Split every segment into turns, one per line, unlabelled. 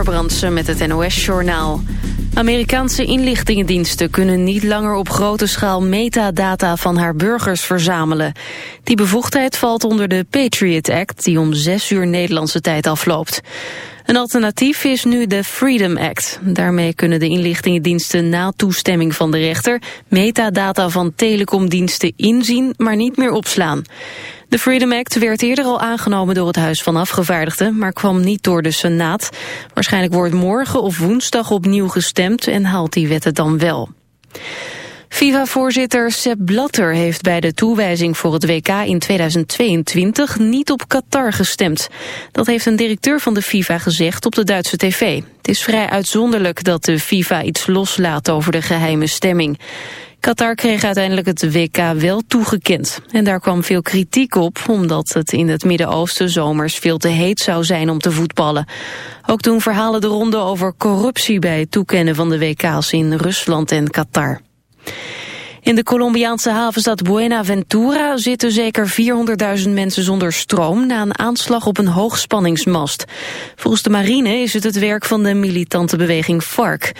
Brandsen met het NOS-journaal. Amerikaanse inlichtingendiensten kunnen niet langer op grote schaal metadata van haar burgers verzamelen. Die bevoegdheid valt onder de Patriot Act die om zes uur Nederlandse tijd afloopt. Een alternatief is nu de Freedom Act. Daarmee kunnen de inlichtingendiensten na toestemming van de rechter metadata van telecomdiensten inzien, maar niet meer opslaan. De Freedom Act werd eerder al aangenomen door het Huis van Afgevaardigden, maar kwam niet door de Senaat. Waarschijnlijk wordt morgen of woensdag opnieuw gestemd en haalt die wet het dan wel. FIFA-voorzitter Sepp Blatter heeft bij de toewijzing voor het WK in 2022 niet op Qatar gestemd. Dat heeft een directeur van de FIFA gezegd op de Duitse tv. Het is vrij uitzonderlijk dat de FIFA iets loslaat over de geheime stemming. Qatar kreeg uiteindelijk het WK wel toegekend. En daar kwam veel kritiek op, omdat het in het Midden-Oosten zomers veel te heet zou zijn om te voetballen. Ook doen verhalen de ronde over corruptie bij het toekennen van de WK's in Rusland en Qatar. In de Colombiaanse havenstad Buenaventura zitten zeker 400.000 mensen zonder stroom na een aanslag op een hoogspanningsmast. Volgens de marine is het het werk van de militante beweging FARC.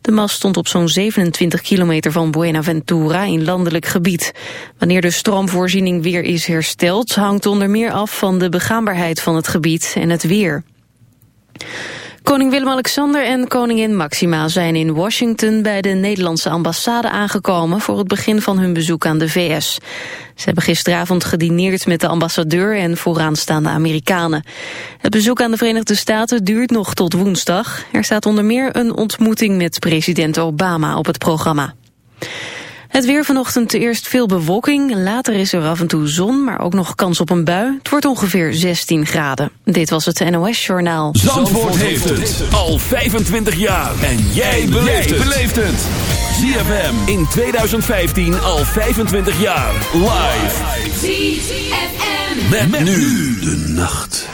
De mast stond op zo'n 27 kilometer van Buenaventura in landelijk gebied. Wanneer de stroomvoorziening weer is hersteld hangt onder meer af van de begaanbaarheid van het gebied en het weer. Koning Willem-Alexander en koningin Maxima zijn in Washington bij de Nederlandse ambassade aangekomen voor het begin van hun bezoek aan de VS. Ze hebben gisteravond gedineerd met de ambassadeur en vooraanstaande Amerikanen. Het bezoek aan de Verenigde Staten duurt nog tot woensdag. Er staat onder meer een ontmoeting met president Obama op het programma. Het weer vanochtend eerst veel bewolking. Later is er af en toe zon, maar ook nog kans op een bui. Het wordt ongeveer 16 graden. Dit was het NOS Journaal.
Zandvoort, Zandvoort heeft het al 25 jaar. En jij beleeft het. ZFM in 2015 al 25 jaar. Live. ZFM. Met, met nu de nacht.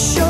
show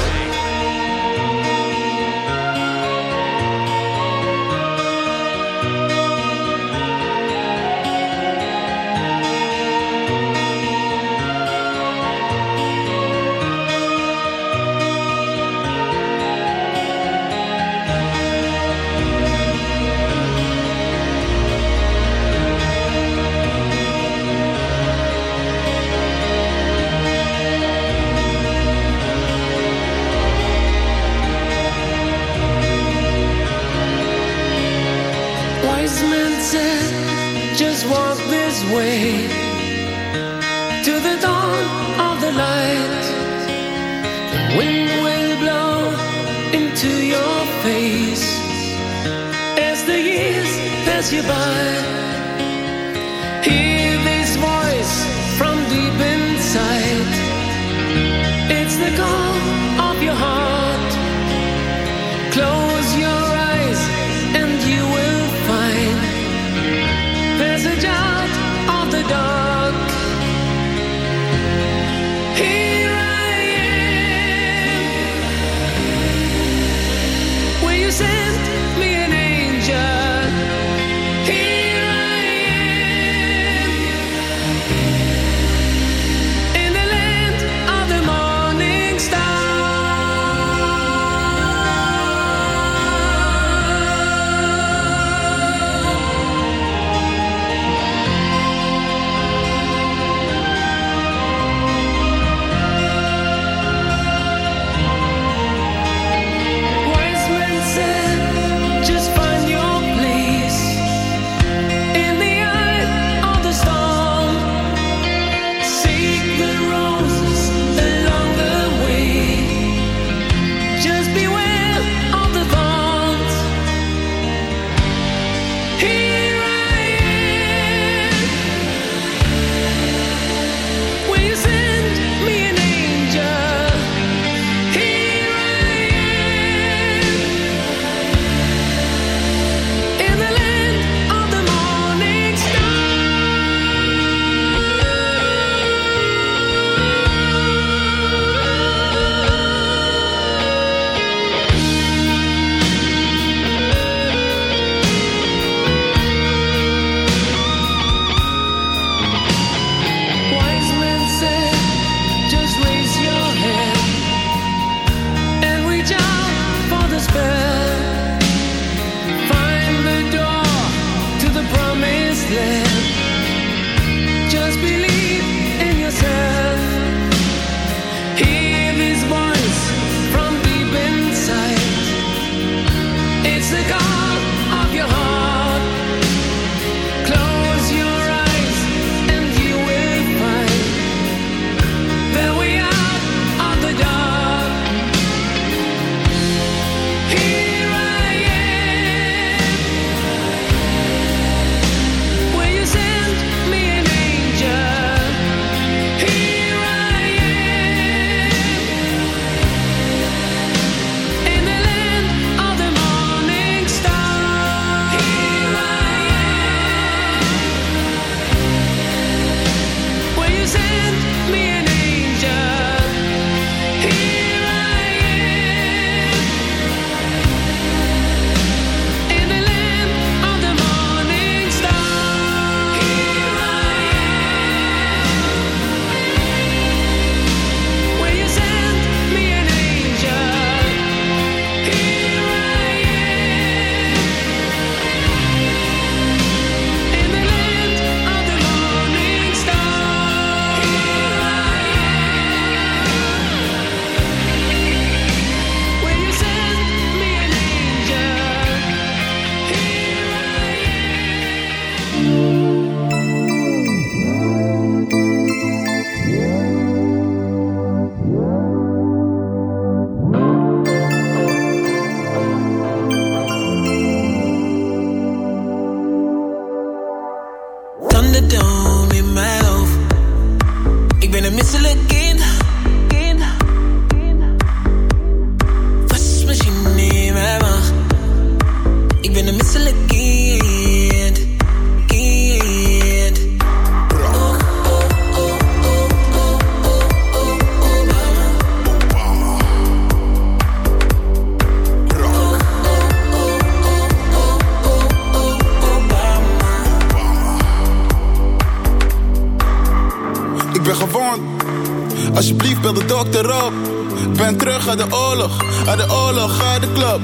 Ga de
club.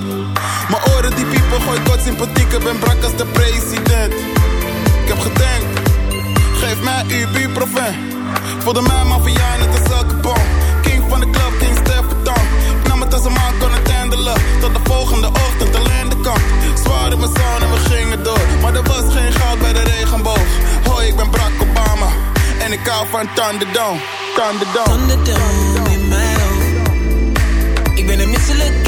Mijn
oren die
piepen, gooi kort sympathiek,
ik ben brak als de president. Ik heb gedenkt,
geef mij uw buurproven. Voelde mij mafia net als elke
bom.
King van de club, King Stefan. Ik
nam het als een man kon het handelen. Tot de volgende ochtend alleen de kant. Zwaar
in mijn zon en we gingen door. Maar er was geen goud bij de regenboog.
Hoi, ik ben brak Obama. En ik hou van Thunderdome. Thunderdome. Ik ben een misselijk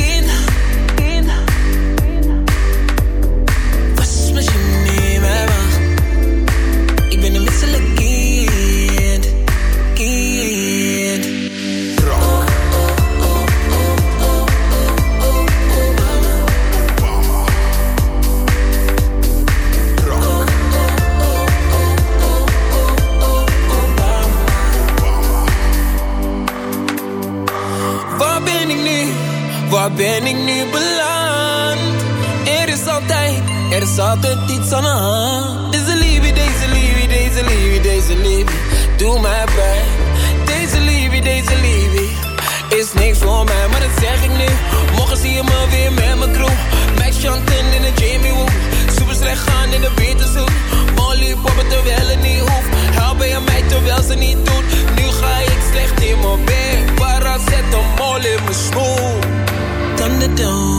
altijd iets aan de hand. Deze liefie, deze liefie, deze liefie, deze liefie. Doe mij pijn. Deze liefie, deze liefie. Is niks voor mij, maar dat zeg ik nu. Morgen zie je me weer met mijn crew. Max Chanten in de Jamie Woo. Super slecht gaan in de Beterzoek. Molly poppen terwijl het niet hoeft. Helpen je mij terwijl ze niet doet. Nu ga ik slecht in mijn bed. Waar zet een mol in mijn schoen. Thunderdome in mijn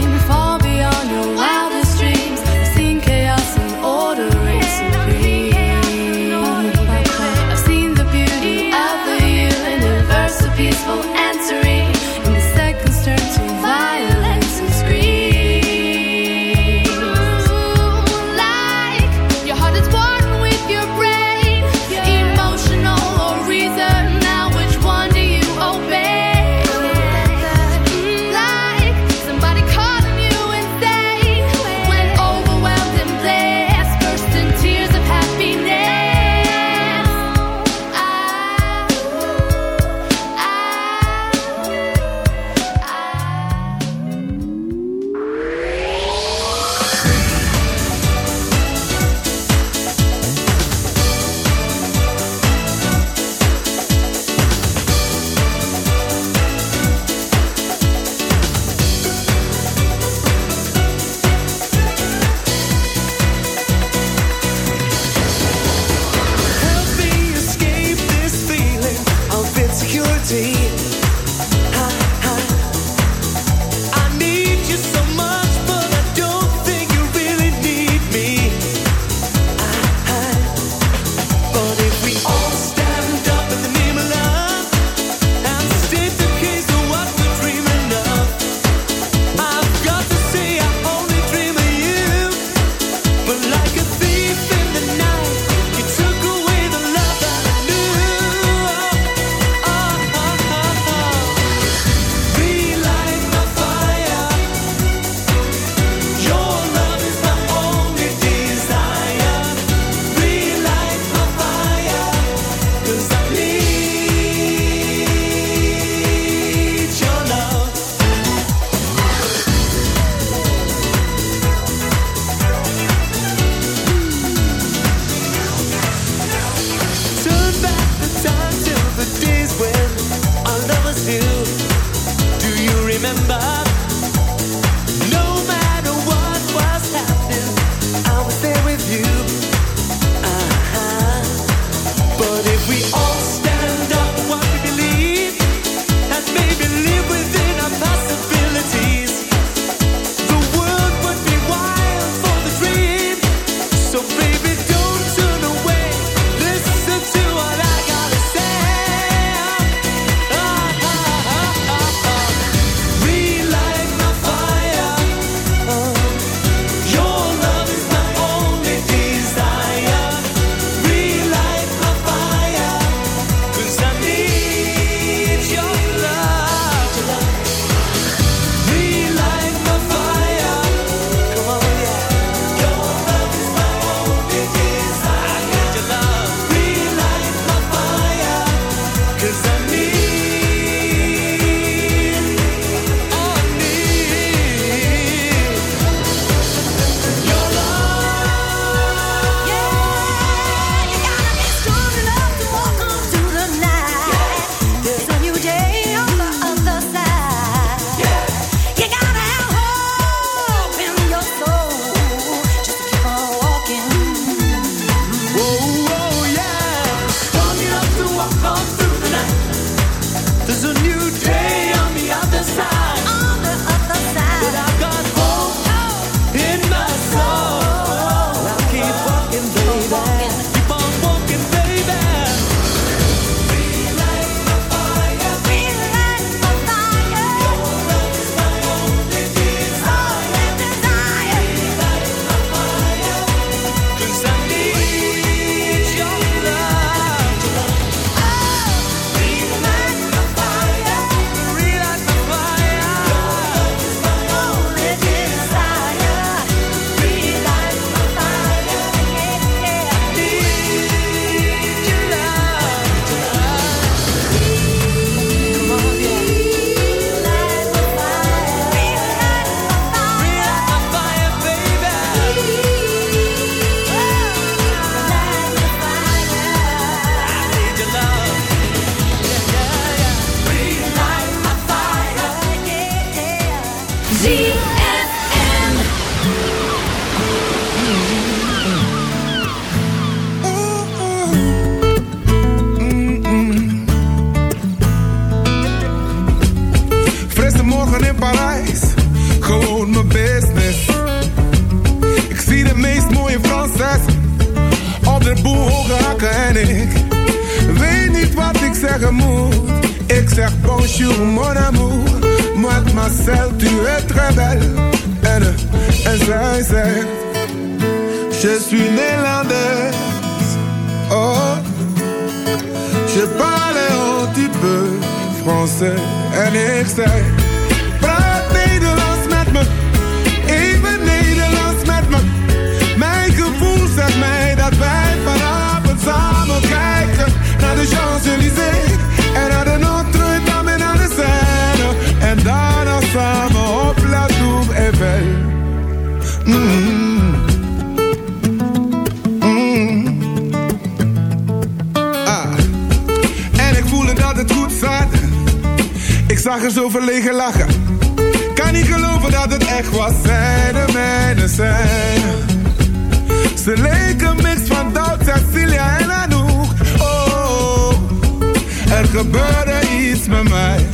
er iets met mij.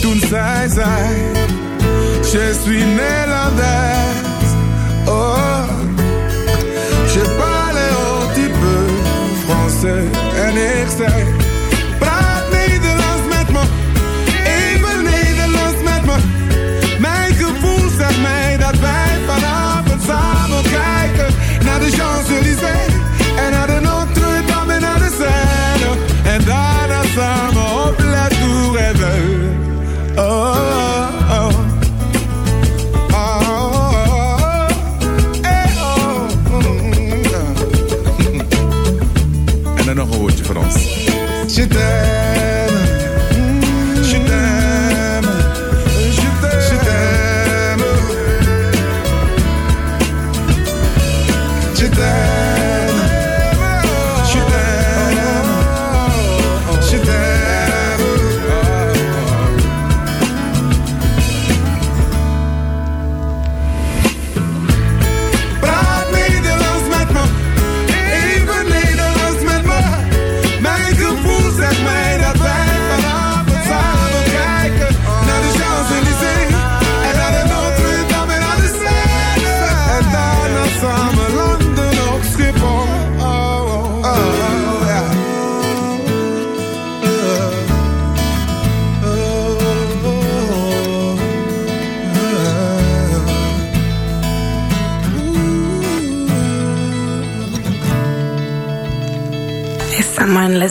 Toen zei zij, je suis Nederlands. Oh.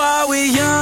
While we're
young?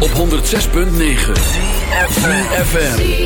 Op 106.9 FM.